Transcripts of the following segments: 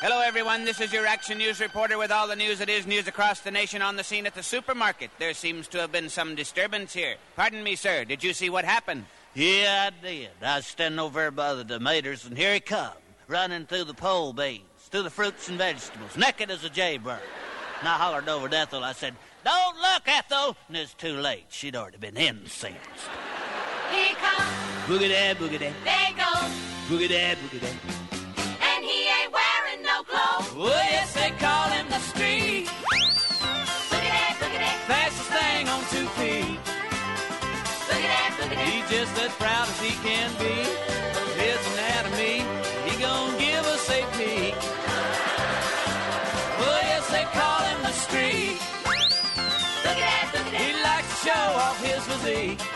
Hello, everyone. This is your Action News reporter with all the news that is news across the nation on the scene at the supermarket. There seems to have been some disturbance here. Pardon me, sir. Did you see what happened? Yeah, I did. I was standing over there by the tomatoes, and here he come, running through the pole beans, through the fruits and vegetables, naked as a jaybird. And I hollered over to Ethel. I said, Don't look, Ethel! And it's too late. She'd already been incensed. Here comes. Boogie dad, boogie dad. There goes. Boogie dad, boogie dad. Oh, yes, they call him the street. Boogie that, boogie that. Fastest thing on two feet. Boogie that, boogie that. He's just as proud as he can be his anatomy. He gonna give us a peek. Oh, yes, they call him the street. Boogie that, boogie He that. He likes to show off his physique.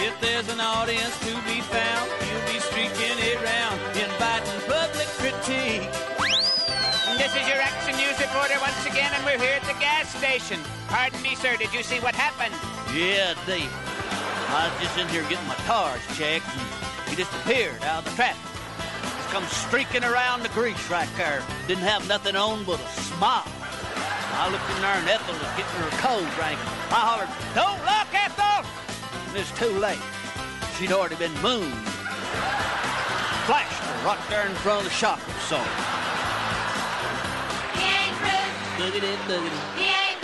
If there's an audience to be found, you'll be streaking it round, inviting public critique. This is your Action News reporter once again, and we're here at the gas station. Pardon me, sir, did you see what happened? Yeah, did. I was just in here getting my tires checked, and he just appeared out of the traffic. Just come streaking around the grease right there. Didn't have nothing on but a smile. I looked in there, and Ethel was getting her cold drink. I hollered, Don't look, Ethel! And it's too late. She'd already been mooned. Flashed her right there in front of the shop absorber. He ain't rude. Boogie did, He ain't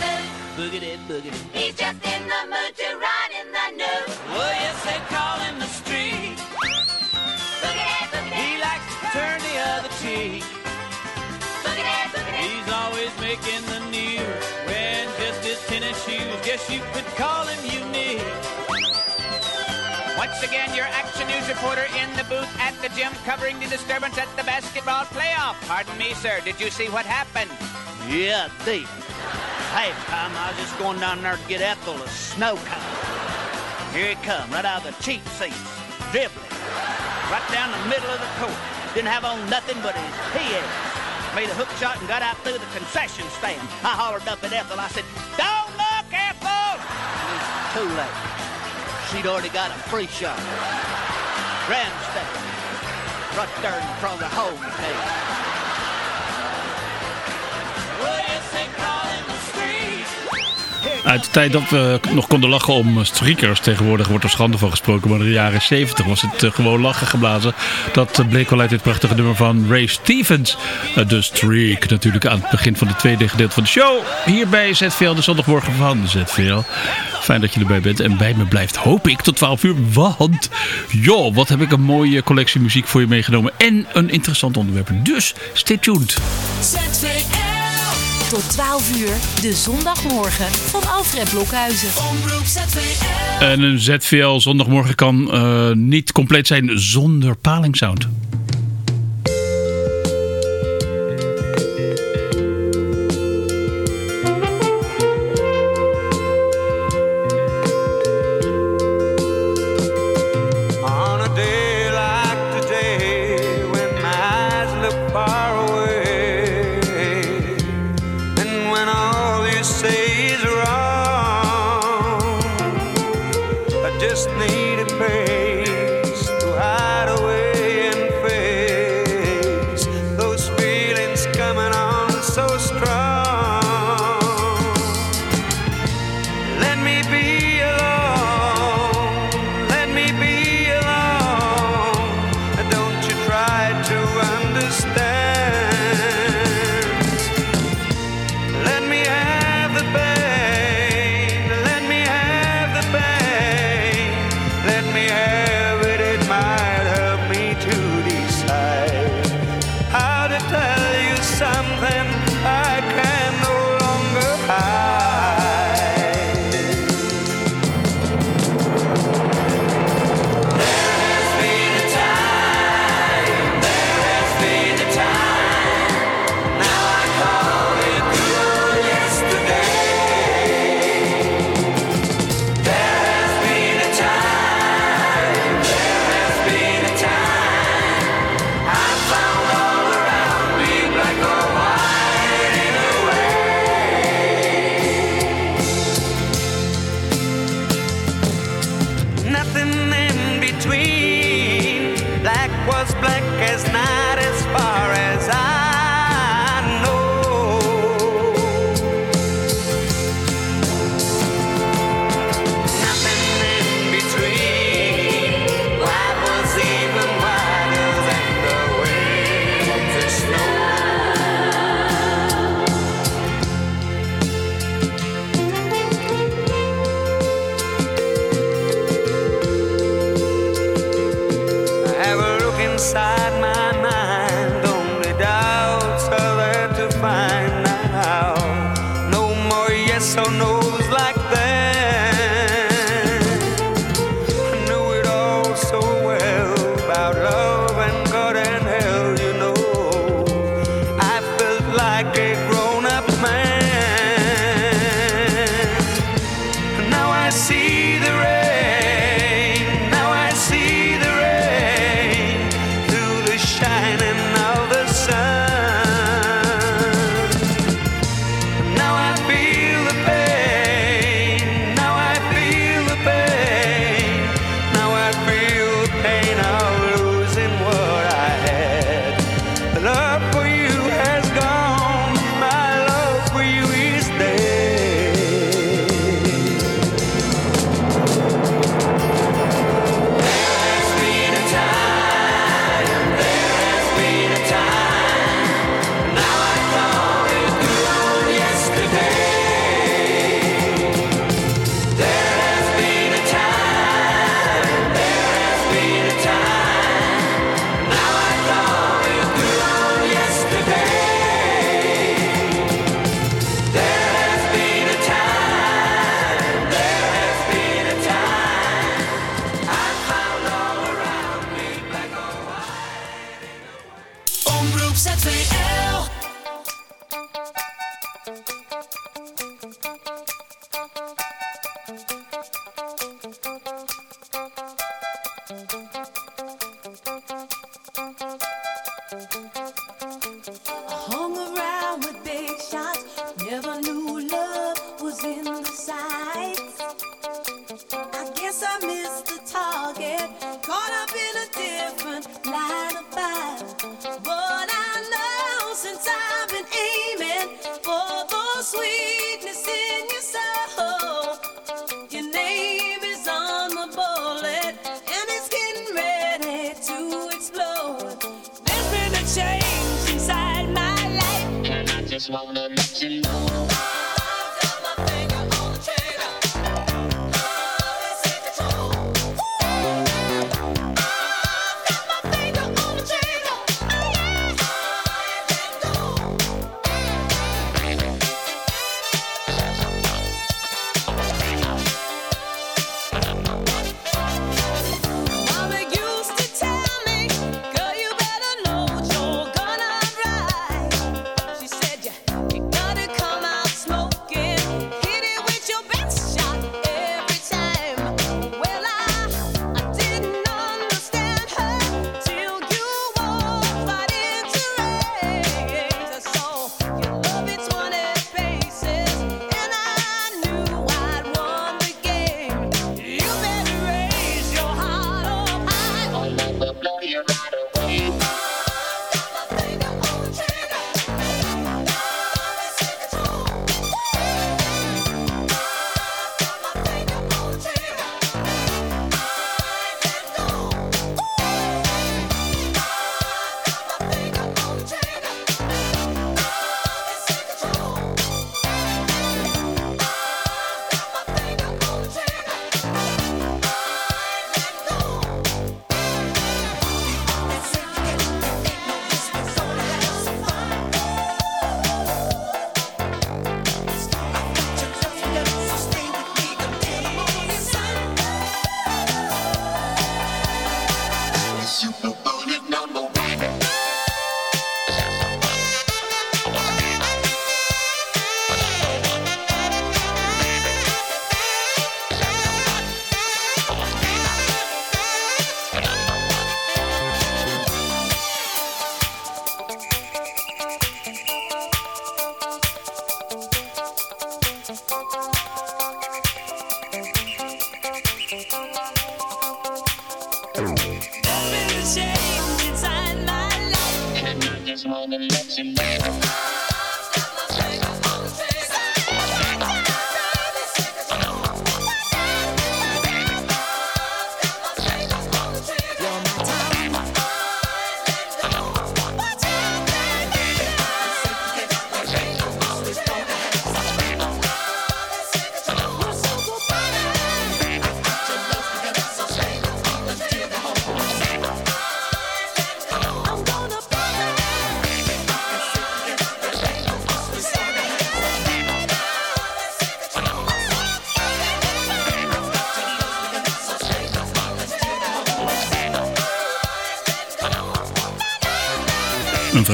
did, boogie did. He's just in the mood to ride in the news. Oh, yes, they call him the street. Boogie that. He likes to turn the other cheek. Boogie that. He's always making the news, wearing just his tennis shoes. Guess you could call him unique. Once again, your Action News reporter in the booth at the gym covering the disturbance at the basketball playoff. Pardon me, sir. Did you see what happened? Yeah, I did. Halftime, I was just going down there to get Ethel a snow cone. Here he come, right out of the cheap seats, dribbling, right down the middle of the court. Didn't have on nothing but his PA. Made a hook shot and got out through the concession stand. I hollered up at Ethel. I said, "Don't look, Ethel!" It's too late. She'd already got a free shot. Grandstand, right there in front of the home page. Uit de tijd dat we nog konden lachen om streakers. Tegenwoordig wordt er schande van gesproken. Maar in de jaren 70 was het eh, gewoon lachen geblazen. Dat eh, bleek wel uit dit prachtige nummer van Ray Stevens. Eh, De Streak natuurlijk aan het begin van het tweede gedeelte van de show. Hier bij ZVL, de zondagmorgen van ZVL. Fijn dat je erbij bent en bij me blijft, hoop ik, tot 12 uur. Want, joh, wat heb ik een mooie collectie muziek voor je meegenomen. En een interessant onderwerp. Dus, stay tuned. ZVL. Tot 12 uur, de zondagmorgen van Alfred Blokhuizen. En een ZVL zondagmorgen kan eh, niet compleet zijn zonder palingsound. so knows like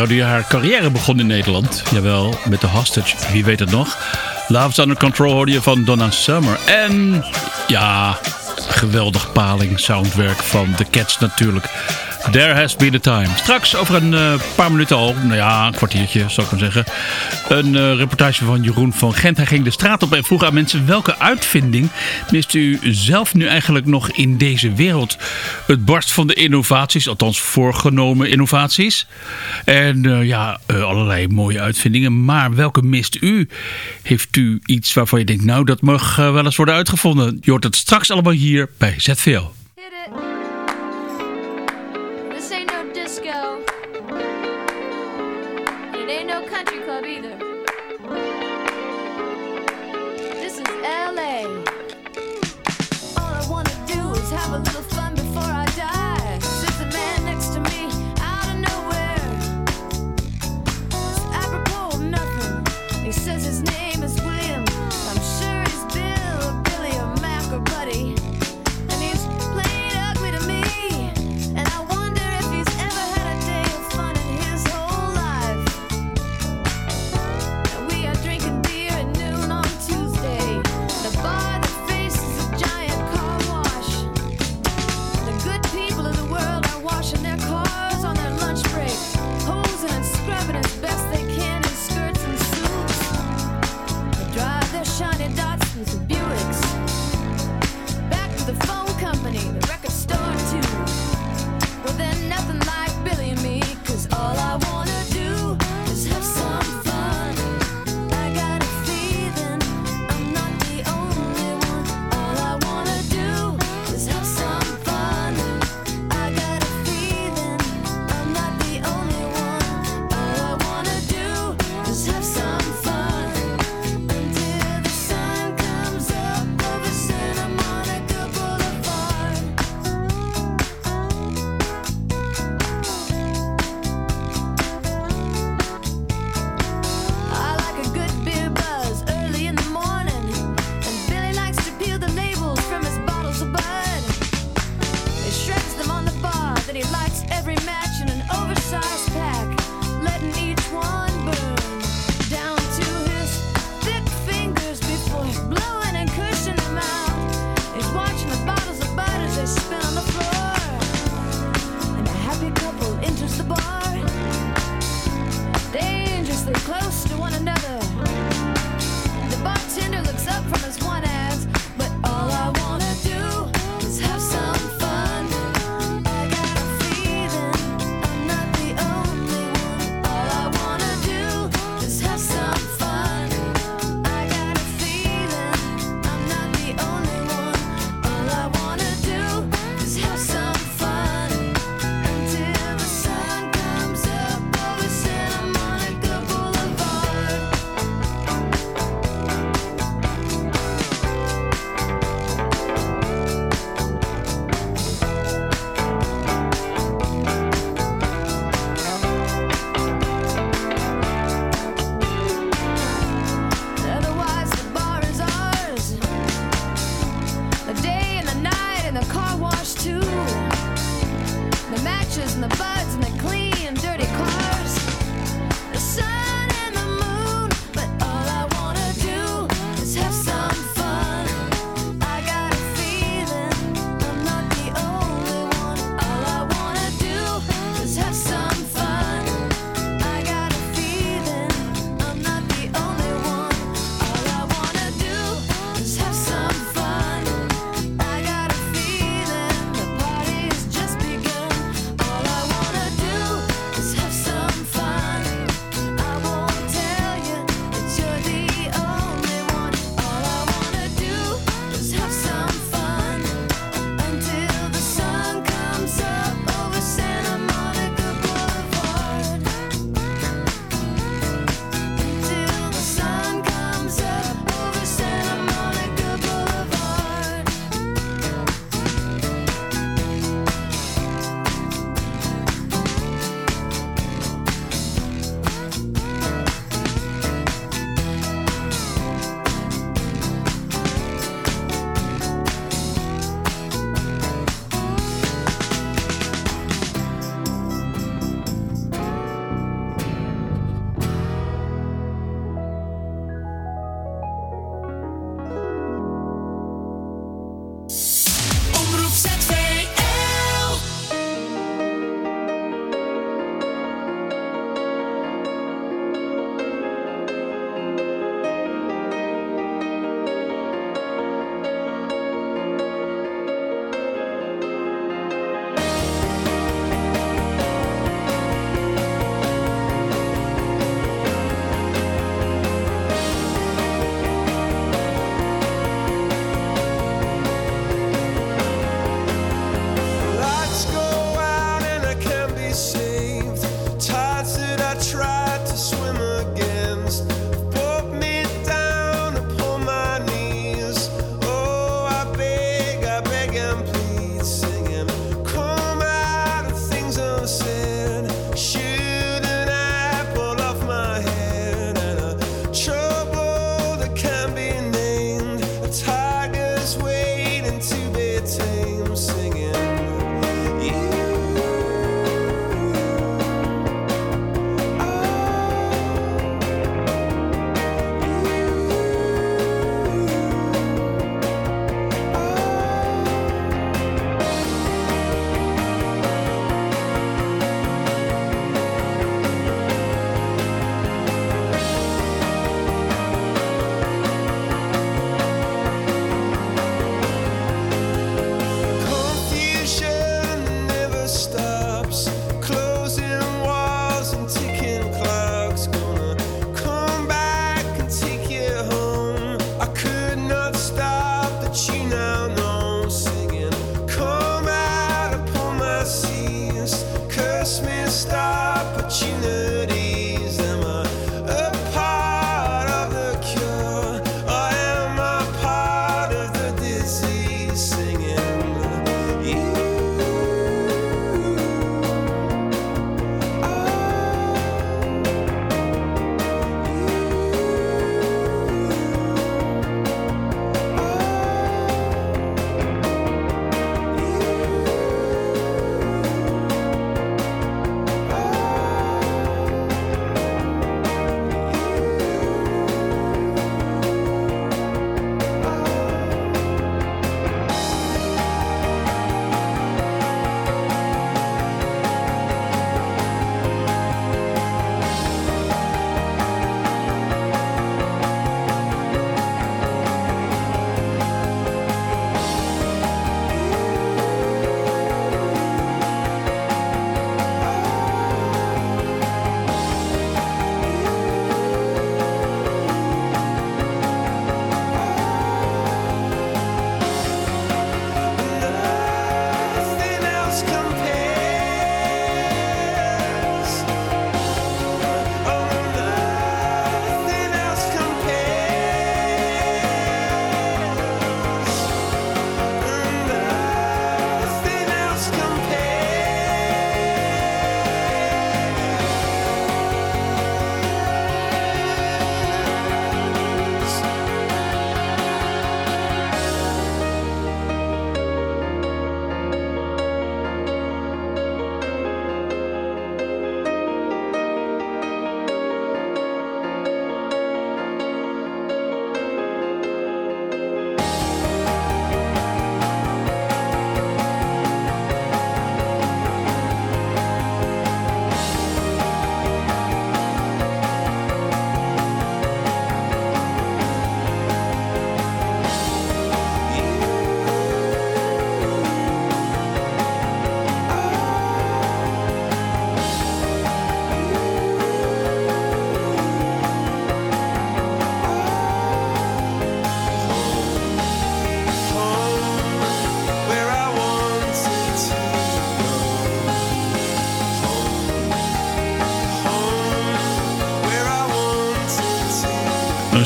vrouw die haar carrière begon in Nederland. Jawel, met de Hostage, wie weet het nog. Love Under Control hoorde je van Donna Summer. En ja, geweldig paling soundwerk van The Cats natuurlijk. There has been a time. Straks over een eh, paar minuten al, nou ja, een kwartiertje zou ik maar zeggen, een eh, reportage van Jeroen van Gent. Hij ging de straat op en vroeg aan mensen welke uitvinding mist u zelf nu eigenlijk nog in deze wereld? Het barst van de innovaties, althans voorgenomen innovaties. En eh, ja, eh, allerlei mooie uitvindingen. Maar welke mist u? Heeft u iets waarvan je denkt, nou dat mag wel eens worden uitgevonden? Je hoort het straks allemaal hier bij ZVL.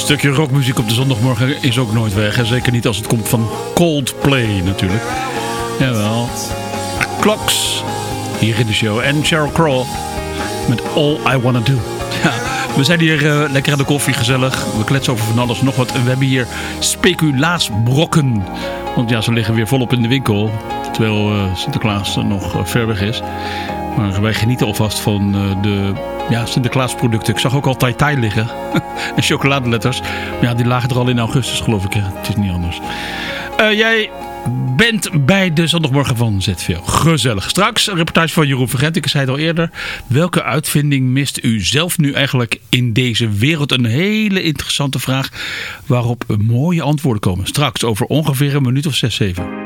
stukje rockmuziek op de zondagmorgen is ook nooit weg. En zeker niet als het komt van Coldplay natuurlijk. Jawel. Clocks hier in de show. En Cheryl Crow met All I Wanna Do. Ja, we zijn hier eh, lekker aan de koffie, gezellig. We kletsen over van alles nog wat. En we hebben hier speculaasbrokken. Want ja, ze liggen weer volop in de winkel. Terwijl uh, Sinterklaas nog eh, ver weg is. Maar wij genieten alvast van eh, de ja, Sinterklaasproducten. Ik zag ook al tai tai liggen. en chocoladeletters. Ja, die lagen er al in augustus geloof ik. Hè? Het is niet anders. Eh, jij bent bij de zondagmorgen van ZVL. Gezellig. Straks een reportage van Jeroen Vergent. Ik zei het al eerder. Welke uitvinding mist u zelf nu eigenlijk in deze wereld? Een hele interessante vraag waarop mooie antwoorden komen. Straks over ongeveer een minuut of zes, zeven.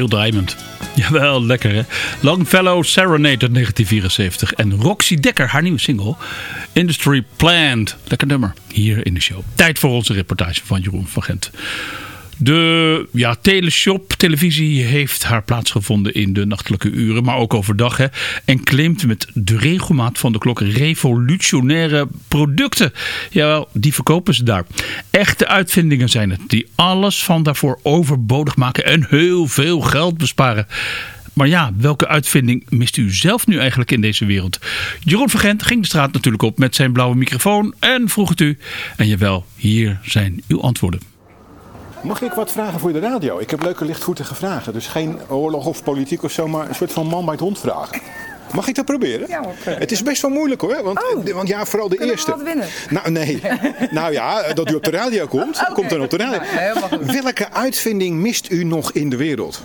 Heel Diamond. Jawel, lekker hè. Longfellow Serenade uit 1974. En Roxy Dekker, haar nieuwe single. Industry Planned. Lekker nummer. Hier in de show. Tijd voor onze reportage van Jeroen van Gent. De ja, teleshop, televisie heeft haar plaatsgevonden in de nachtelijke uren, maar ook overdag. Hè, en claimt met de regelmaat van de klok revolutionaire producten. Jawel, die verkopen ze daar. Echte uitvindingen zijn het, die alles van daarvoor overbodig maken en heel veel geld besparen. Maar ja, welke uitvinding mist u zelf nu eigenlijk in deze wereld? Jeroen van Gent ging de straat natuurlijk op met zijn blauwe microfoon en vroeg het u. En jawel, hier zijn uw antwoorden. Mag ik wat vragen voor de radio? Ik heb leuke lichtvoetige vragen. Dus geen oorlog of politiek of zo, maar een soort van man bij het hond vragen. Mag ik dat proberen? Ja, hoor. Het is best wel moeilijk hoor. Want, Oh. want ja, vooral de we eerste. wat winnen? Nou, nee. nou ja, dat u op de radio komt, Oké. komt dan op de radio. Nou. Welke uitvinding mist u nog in de wereld?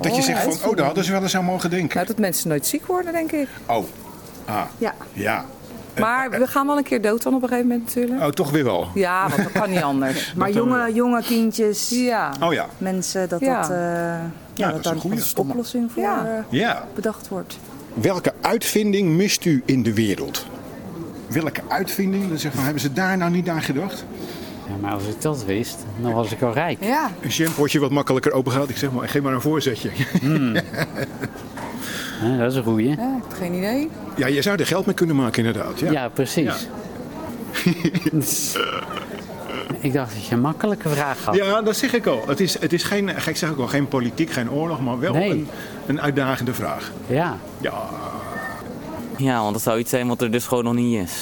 Dat je Oh, zegt van, oh, daar hadden ze wel eens aan mogen denken. Nou, dat mensen nooit ziek worden, denk ik. Oh, ah, Ja. ja. Maar we gaan wel een keer dood dan op een gegeven moment natuurlijk. Oh, toch weer wel. Ja, want dat kan niet anders. Maar jonge, jonge kindjes, Ja. Oh ja. mensen, dat, Ja. dat, eh, ja, dat dat is daar een goeie. een oplossing voor Ja. eh, Ja. bedacht wordt. Welke uitvinding mist u in de wereld? Welke uitvinding? Dan zeg maar, hebben ze daar nou niet aan gedacht? Ja, maar als ik dat wist, dan was ik al rijk. Ja. Een shampootje wat makkelijker open gaat. Ik zeg maar, geef maar een voorzetje. Ja, dat is een goeie. Ja, ik heb geen idee. Ja, je zou er geld mee kunnen maken inderdaad. Ja. Ja, precies. ik dacht dat je een makkelijke vraag had. Ja, dat zeg ik al. Het is, het is geen, ik zeg ook al, geen politiek, geen oorlog, maar wel Nee. een, een uitdagende vraag. Ja. Ja. Ja, want dat zou iets zijn wat er dus gewoon nog niet is.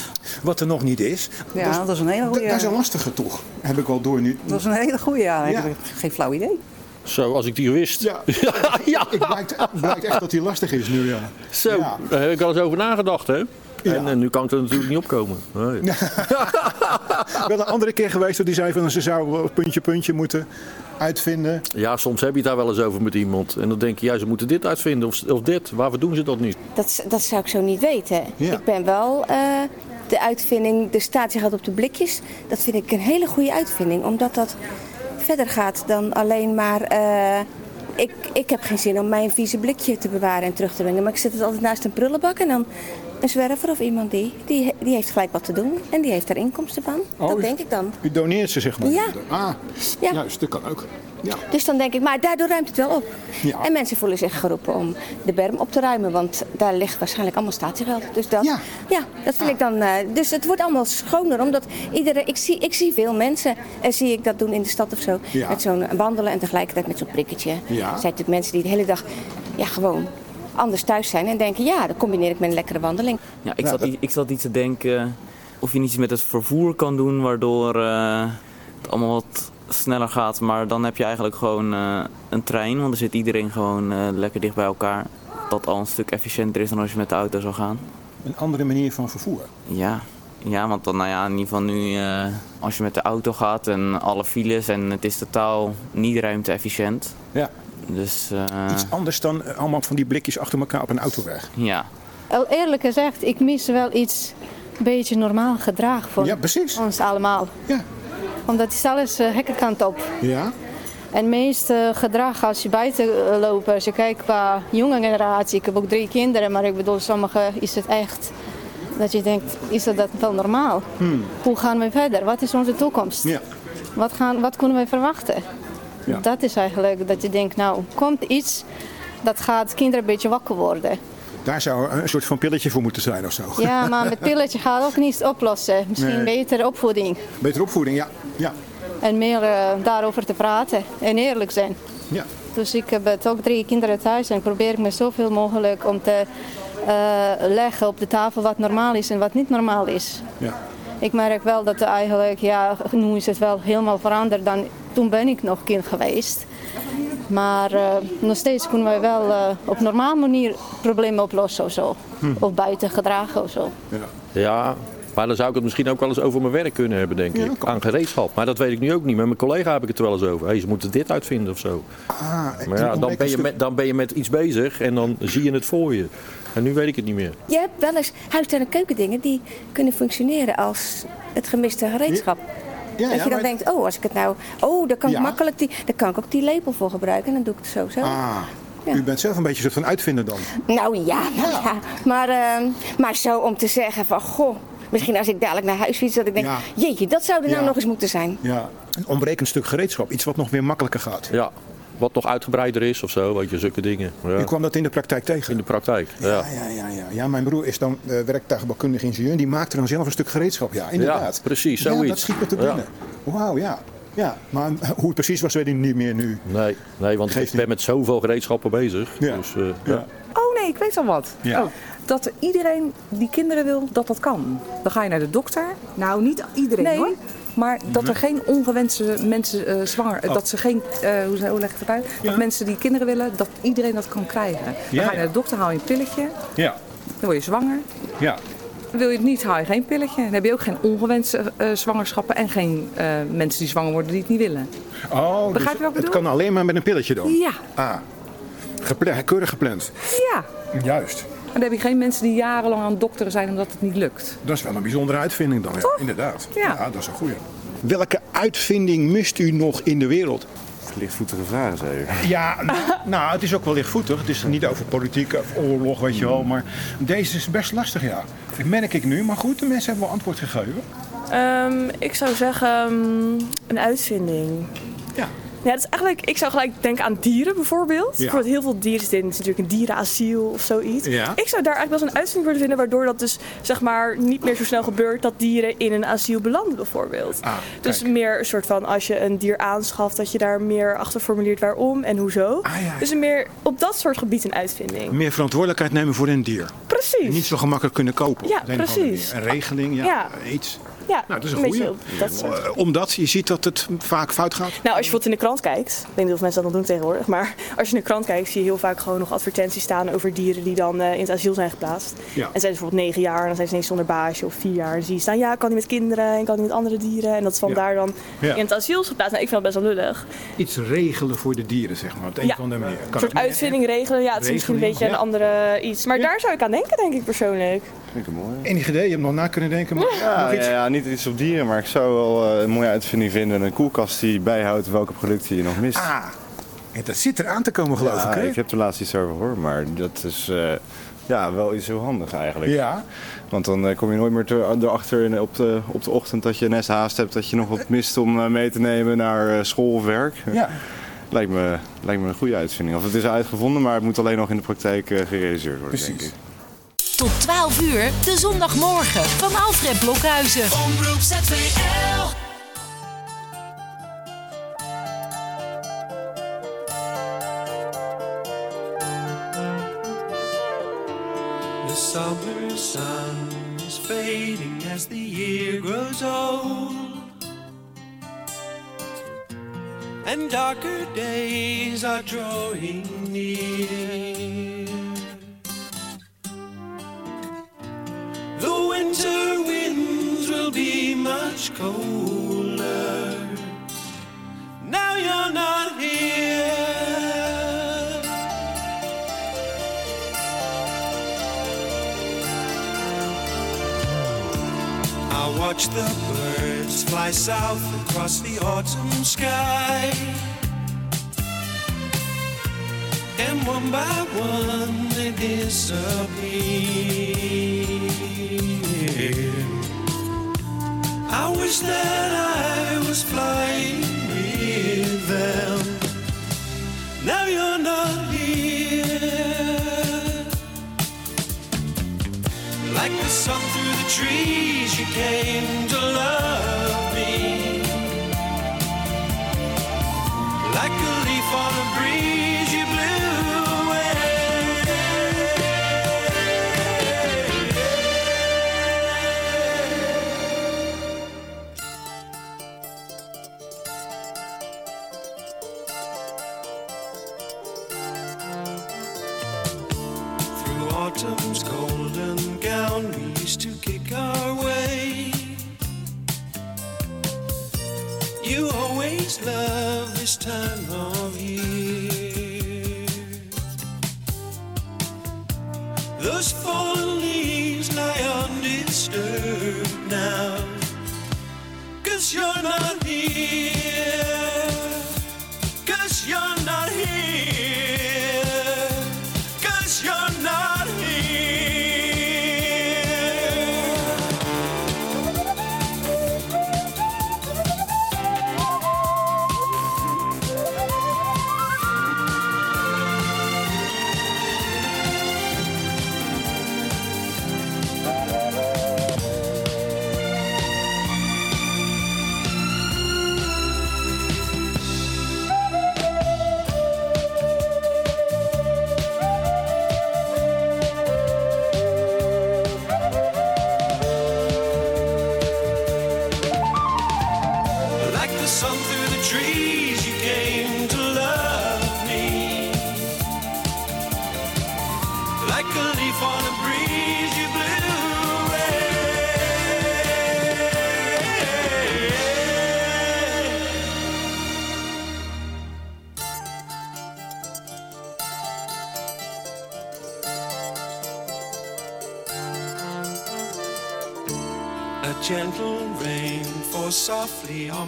Wat er nog niet is, Ja, dat is een hele dat, goede. dat is een lastige toch. Heb ik wel door nu. Dat is een hele goede, ja. Ik Ja. heb geen flauw idee. Zo, als ik die wist. Ja, ja. het blijkt, het blijkt echt dat die lastig is nu, ja. Zo, Ja. daar heb ik al eens over nagedacht, hè? En, en nu kan ik er natuurlijk niet opkomen. Nee. Wel een andere keer geweest dat die zei van ze zou wel puntje puntje moeten uitvinden. Ja, soms heb je het daar wel eens over met iemand. En dan denk je, ja, ze moeten dit uitvinden of, of dit. Waarvoor doen ze dat niet? Dat, dat zou ik zo niet weten. Ja. Ik ben wel eh, de uitvinding, de statiegeld op de blikjes. Dat vind ik een hele goede uitvinding. Omdat dat verder gaat dan alleen maar... eh, ik, ik heb geen zin om mijn vieze blikje te bewaren en terug te brengen. Maar ik zet het altijd naast een prullenbak en dan een zwerver of iemand die, die, die heeft gelijk wat te doen. En die heeft daar inkomsten van. Oh, dat denk ik dan. U doneert ze, zeg maar. Ja. Ah, Ja. juist, dat kan ook. Ja. Dus dan denk ik, maar daardoor ruimt het wel op. Ja. En mensen voelen zich geroepen om de berm op te ruimen, want daar ligt waarschijnlijk allemaal statiegeld. Dus dat, Ja. ja. dat vind ik dan. eh, dus het wordt allemaal schoner, omdat iedere, ik, zie, ik zie veel mensen, en zie ik dat doen in de stad of zo, met zo'n wandelen en tegelijkertijd met zo'n prikketje. Ja. Zijn natuurlijk mensen die de hele dag, ja, gewoon anders thuis zijn en denken, ja, dat combineer ik met een lekkere wandeling. Ja, ik, zat, ik zat niet te denken of je iets met het vervoer kan doen waardoor eh, het allemaal wat sneller gaat. Maar dan heb je eigenlijk gewoon eh, een trein, want dan zit iedereen gewoon eh, lekker dicht bij elkaar. dat al een stuk efficiënter is dan als je met de auto zou gaan. Een andere manier van vervoer. Ja, ja want dan, nou ja, in ieder geval nu eh, als je met de auto gaat en alle files en het is totaal niet ruimte-efficiënt. Ja. Dus eh, Iets anders dan eh, allemaal van die blikjes achter elkaar op een autoweg. ja. Al eerlijk gezegd, ik mis wel iets een beetje normaal gedrag voor Ja, ons allemaal. Ja. Omdat het is alles uh, hekkenkant op. Ja? En meest eh, gedrag als je buiten loopt, als je kijkt qua jonge generatie. Ik heb ook drie kinderen, maar ik bedoel, sommigen is het echt dat je denkt, is dat wel normaal? Hmm. Hoe gaan we verder? Wat is onze toekomst? Ja. Wat, gaan, wat kunnen we verwachten? Ja. Dat is eigenlijk dat je denkt, nou, komt iets dat gaat kinderen een beetje wakker worden. Daar zou een soort van pilletje voor moeten zijn of zo. Ja, maar met pilletje gaat ook niet oplossen. Misschien Nee. betere opvoeding. Betere opvoeding, ja. Ja. En meer eh, daarover te praten en eerlijk zijn. Ja. Dus ik heb het ook drie kinderen thuis en probeer ik me zoveel mogelijk om te eh, leggen op de tafel wat normaal is en wat niet normaal is. Ja. Ik merk wel dat er eigenlijk, ja, nu is het wel helemaal veranderd dan toen ben ik nog kind geweest. Maar eh, nog steeds kunnen wij wel eh, op normale manier problemen oplossen of zo. Hm. Of buiten gedragen of zo. Ja, maar dan zou ik het misschien ook wel eens over mijn werk kunnen hebben, denk ik. Aan gereedschap. Maar dat weet ik nu ook niet. Met mijn collega heb ik het er wel eens over. Hey, ze moeten dit uitvinden of zo. Ah, Maar ja, dan ben, je met, dan ben je met iets bezig en dan zie je het voor je. En nu weet ik het niet meer. Je hebt wel eens huis- en keukendingen die kunnen functioneren als het gemiste gereedschap. Ja, dat ja, je dan maar- denkt, oh, als ik het nou... Oh, dan kan, ik Ja. makkelijk die, dan kan ik ook die lepel voor gebruiken en dan doe ik het zo zo. Ah, Ja. u bent zelf een beetje soort van uitvinder dan. Nou ja, nou ja. Maar, ehm, maar zo om te zeggen van, goh... Misschien als ik dadelijk naar huis fiets, dat ik denk... Ja. Jeetje, dat zou er nou Ja. nog eens moeten zijn. Ja. Een ontbrekend stuk gereedschap. Iets wat nog weer makkelijker gaat. Ja, wat nog uitgebreider is of zo, weet je, zulke dingen. Ja. U kwam dat in de praktijk tegen? In de praktijk, ja. Ja, ja, ja, ja. ja mijn broer is dan uh, werktuigbouwkundig ingenieur. Die maakte dan zelf een stuk gereedschap. Ja, inderdaad. Ja, precies, Ja, zoiets. dat schiet me te Ja. binnen. Wauw, ja. ja. Maar eh, hoe het precies was, weet ik niet meer nu. Nee, nee want ik ben met zoveel gereedschappen bezig. Ja. Dus, eh, ja. Oh nee, ik weet al wat. Ja. Oh, dat iedereen die kinderen wil, dat dat kan. Dan ga je naar de dokter. Nou, niet iedereen Nee. hoor. Maar dat er geen ongewenste mensen eh, zwanger... Oh. Dat ze geen... eh, hoe, hoe leg ik het uit? Dat mensen die kinderen willen, dat iedereen dat kan krijgen. Dan Ja, ga je ja. naar de dokter, haal je een pilletje. Ja. Dan word je zwanger. Ja. Wil je het niet, haal je geen pilletje. Dan heb je ook geen ongewenste eh, zwangerschappen... en geen eh, mensen die zwanger worden die het niet willen. Oh, Begrijp je dus wat ik het kan alleen maar met een pilletje dan? Ja. Ah. Gepla- keurig gepland. Ja. Juist. Maar dan heb je geen mensen die jarenlang aan het dokteren zijn omdat het niet lukt. Dat is wel een bijzondere uitvinding dan. Ja. Inderdaad. Ja. dat is een goeie. Welke uitvinding mist u nog in de wereld? Lichtvoetige vragen, zei u. Ja, nou, nou, het is ook wel lichtvoetig. Het is niet over politiek of oorlog, weet je wel. Maar deze is best lastig, ja. Dat merk ik nu. Maar goed, de mensen hebben wel antwoord gegeven. Ehm, ik zou zeggen mm, een uitvinding. Ja. Ja, dat is eigenlijk, ik zou gelijk denken aan dieren bijvoorbeeld. Ja. Bijvoorbeeld heel veel dieren zitten in het is natuurlijk een dierenasiel of zoiets. Ja. Ik zou daar eigenlijk wel eens een uitvinding voor vinden waardoor dat dus zeg maar niet meer zo snel gebeurt dat dieren in een asiel belanden bijvoorbeeld. Ah, dus meer een soort van als je een dier aanschaft dat je daar meer achter formuleert waarom en hoezo. Ah, ja. Dus een meer op dat soort gebied een uitvinding. Meer verantwoordelijkheid nemen voor een dier. Precies. En niet zo gemakkelijk kunnen kopen. Ja, precies. Een regeling, Ja. iets. Ja, Nou, dat is een, een beetje soort Eh, Omdat je ziet dat het vaak fout gaat. Nou, als je bijvoorbeeld in de krant kijkt, ik weet niet of mensen dat nog doen tegenwoordig, maar als je in de krant kijkt, zie je heel vaak gewoon nog advertenties staan over dieren die dan eh, in het asiel zijn geplaatst. Ja. En zijn ze bijvoorbeeld negen jaar en dan zijn ze ineens zonder baasje of vier jaar. En zie je staan, ja, kan niet met kinderen en kan niet met andere dieren. En dat is vandaar dan Ja. in het asiel geplaatst. Nou, ik vind dat best wel lullig. Iets regelen voor de dieren, zeg maar. Op de een Ja. of andere manier. Een Kan soort ook niet. uitvinding regelen, ja, het is misschien een beetje een andere iets. Maar daar zou ik aan denken, denk ik persoonlijk. Vind ik mooi. Enig idee, je hebt nog na kunnen denken. Maar Ja, nog ja, ja, niet iets op dieren, maar ik zou wel eh, een mooie uitvinding vinden. Een koelkast die bijhoudt welke producten je nog mist. Ah, en dat zit er aan te komen, geloof Ja, ik. Hè? ik heb er laatst iets over gehoord, maar dat is eh, ja, wel iets heel handigs eigenlijk. Ja. Want dan eh, kom je nooit meer te- erachter in- op de, op de ochtend dat je net haast hebt, dat je nog wat mist om mee te nemen naar school of werk. Ja. Lijkt me, lijkt me een goede uitvinding. Of het is uitgevonden, maar het moet alleen nog in de praktijk gerealiseerd worden, denk ik. Tot 12 uur, de zondagmorgen van Alfred Blokhuizen. Omroep ZVL. The summer sun is fading as the year grows old. And darker days are drawing near. The winter winds will be much colder. Now you're not here. I watch the birds fly south across the autumn sky. And one by one they disappear. I wish that I was flying with them. Now you're not here. Like the sun through the trees, you came to love me. Like a leaf on a breeze.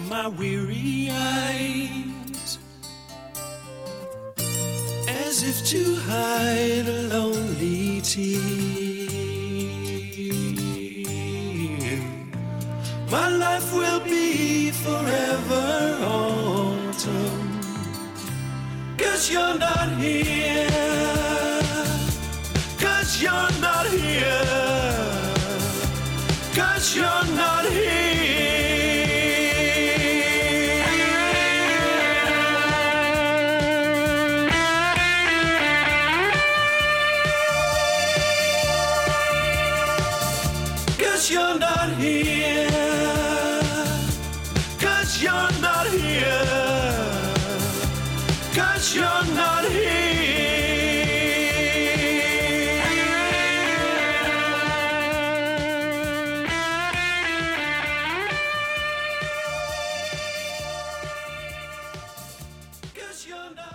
my weary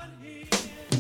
one here.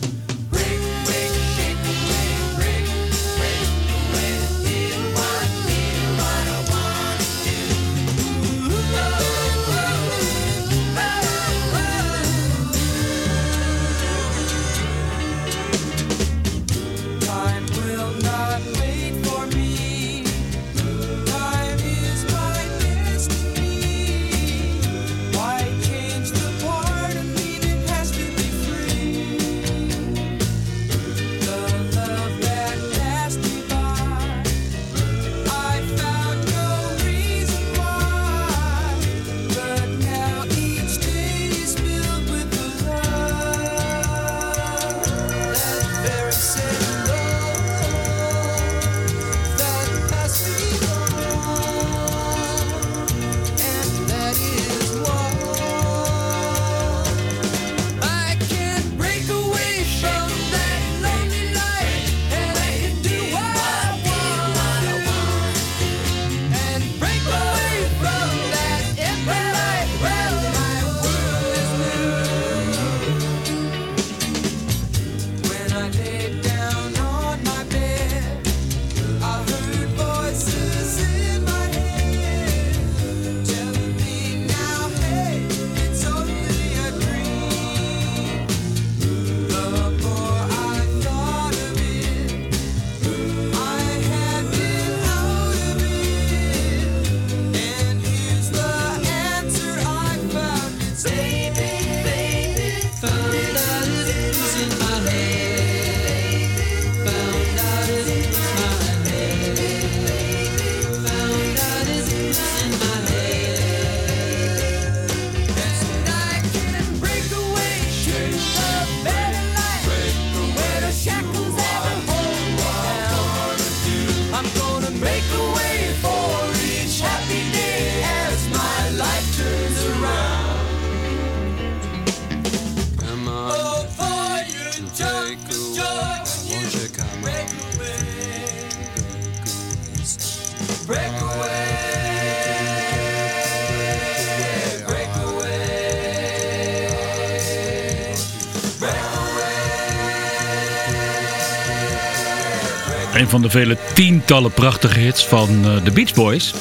Van de vele tientallen prachtige hits van eh, de Beach Boys.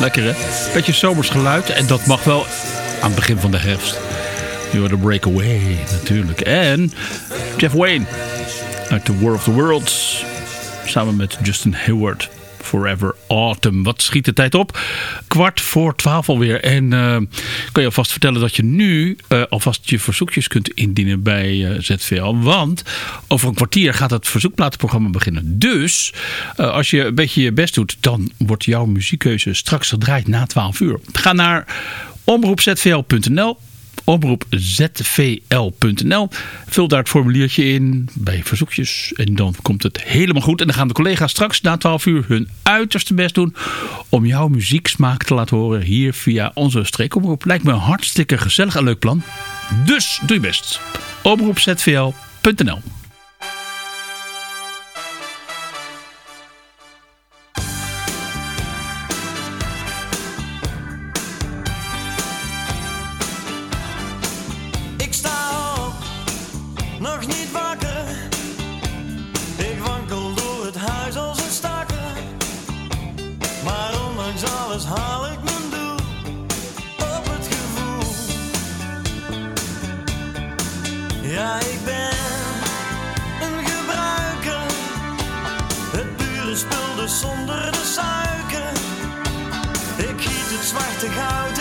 Lekker hè? Beetje zomers geluid en dat mag wel aan het begin van de herfst. Are the breakaway natuurlijk. En Jeff Wayne uit The War of the Worlds. Samen met Justin Hayward. Forever Autumn. Wat schiet de tijd op? Kwart voor twaalf alweer. En eh kan je alvast vertellen dat je nu eh, alvast je verzoekjes kunt indienen bij eh, ZVL. Want over een kwartier gaat het verzoekplatenprogramma beginnen. Dus als je een beetje je best doet, dan wordt jouw muziekkeuze straks gedraaid na 12 uur. Ga naar omroepzvl.nl omroepzvl.nl. Vul daar het formuliertje in bij verzoekjes en dan komt het helemaal goed. En dan gaan de collega's straks na 12 uur hun uiterste best doen om jouw muzieksmaak te laten horen hier via onze streekomroep. Lijkt me een hartstikke gezellig en leuk plan. Dus doe je best. omroepzvl.nl nog niet wakker. Ik wankel door het huis als een stakker. Maar ondanks alles haal ik mijn doel op het gevoel. Ja, ik ben een gebruiker. Het pure spul dus zonder de suiker. Ik giet het zwarte goud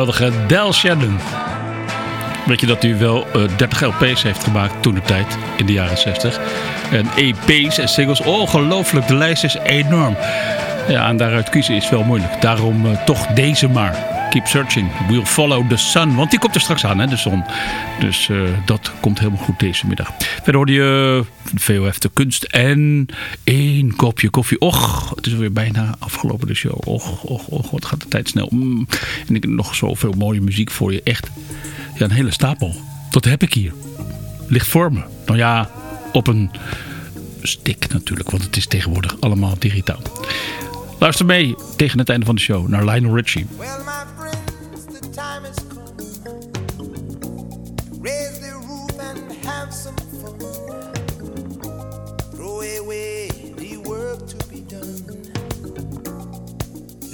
geweldige Del Shannon. Weet je dat hij wel eh, 30 LP's heeft gemaakt toen de tijd, in de jaren 60. En EP's en singles, ongelooflijk, de lijst is enorm. Ja, en daaruit kiezen is wel moeilijk. Daarom eh, toch deze maar. Keep searching, we'll follow the sun. Want die komt er straks aan, hè, de zon. Dus eh, dat komt helemaal goed deze middag. Verder hoorde je VOF de kunst en één kopje koffie. Och, het is weer bijna afgelopen de show. Och, och, och, wat gaat de tijd snel. Mm. En ik heb nog zoveel mooie muziek voor je. Echt, ja, een hele stapel. Dat heb ik hier. Ligt voor me. Nou ja, op een stick natuurlijk. Want het is tegenwoordig allemaal digitaal. Luister mee tegen het einde van de show naar Lionel Richie.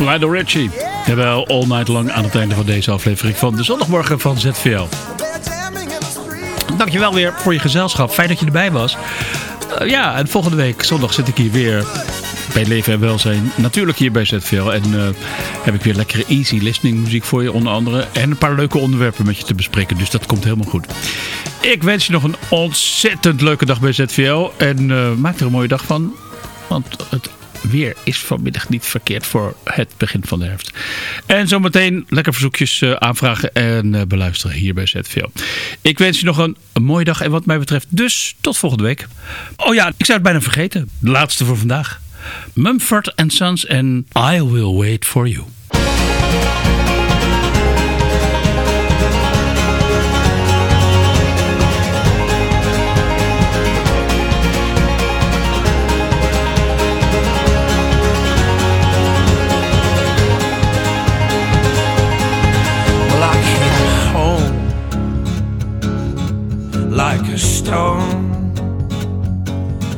Lionel Richie. Jawel, all night long aan het einde van deze aflevering van de zondagmorgen van ZVL. Dankjewel weer voor je gezelschap. Fijn dat je erbij was. Eh, ja, en volgende week zondag zit ik hier weer bij Leven en Welzijn. Natuurlijk hier bij ZVL. En eh, heb ik weer lekkere easy listening muziek voor je onder andere. En een paar leuke onderwerpen met je te bespreken. Dus dat komt helemaal goed. Ik wens je nog een ontzettend leuke dag bij ZVL. En eh, maak er een mooie dag van. Want het weer is vanmiddag niet verkeerd voor het begin van de herfst. En zometeen lekker verzoekjes eh, aanvragen en eh, beluisteren hier bij ZVL. Ik wens je nog een, mooie dag en wat mij betreft dus tot volgende week. Oh ja, ik zou het bijna vergeten. De laatste voor vandaag. Mumford Sons en I Will Wait For You.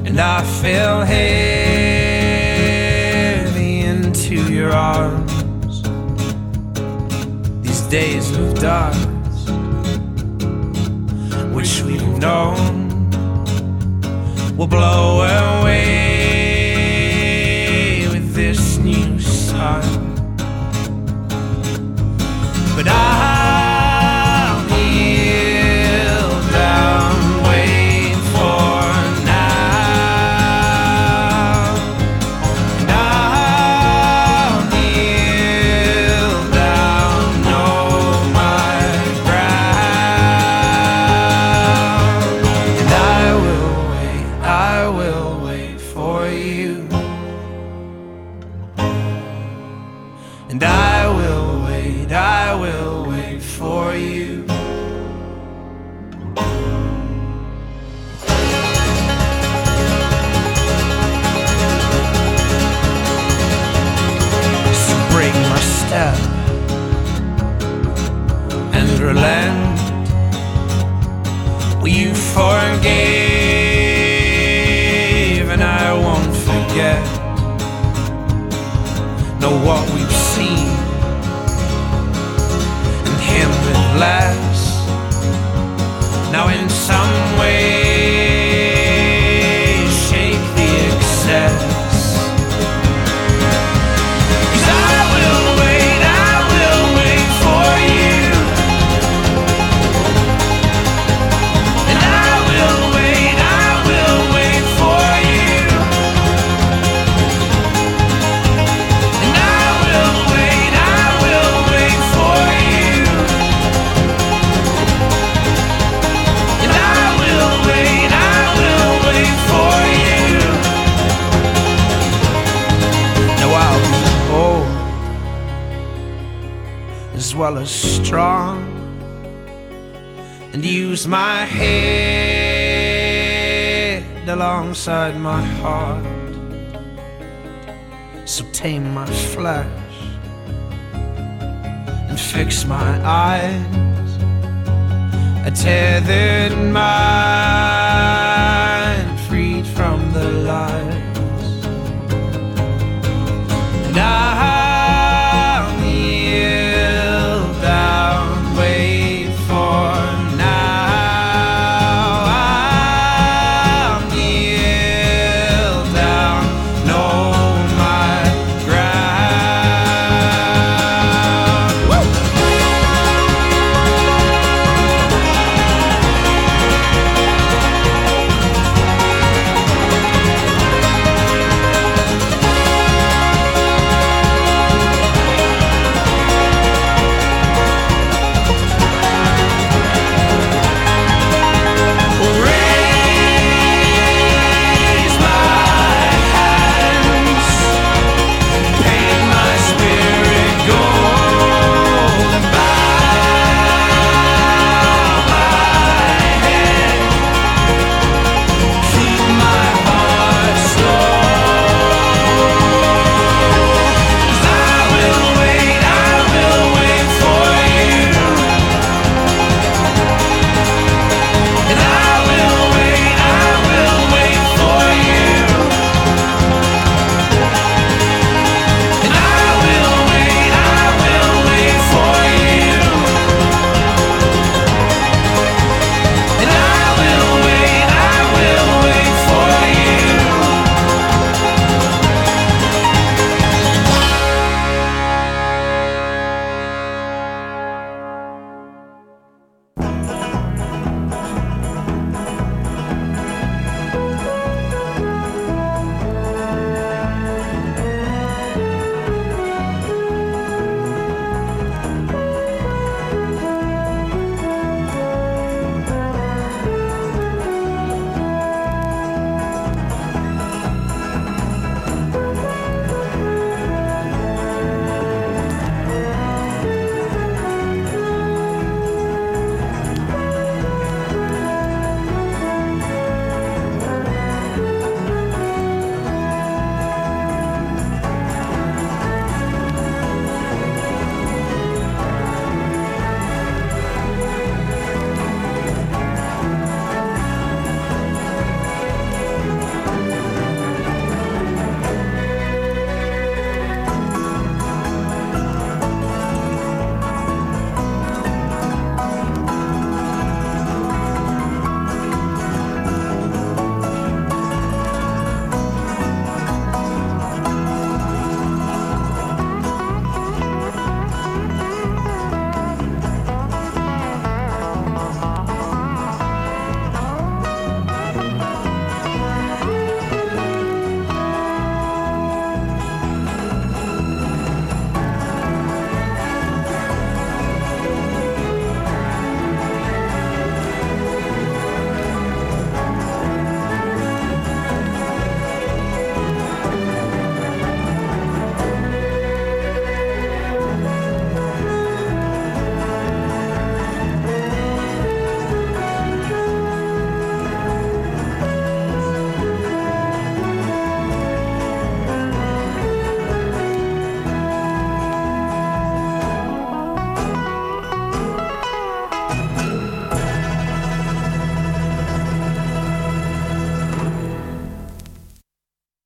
and I fell heavy into your arms. These days of dust, which we've known, will blow away with this new sun. But I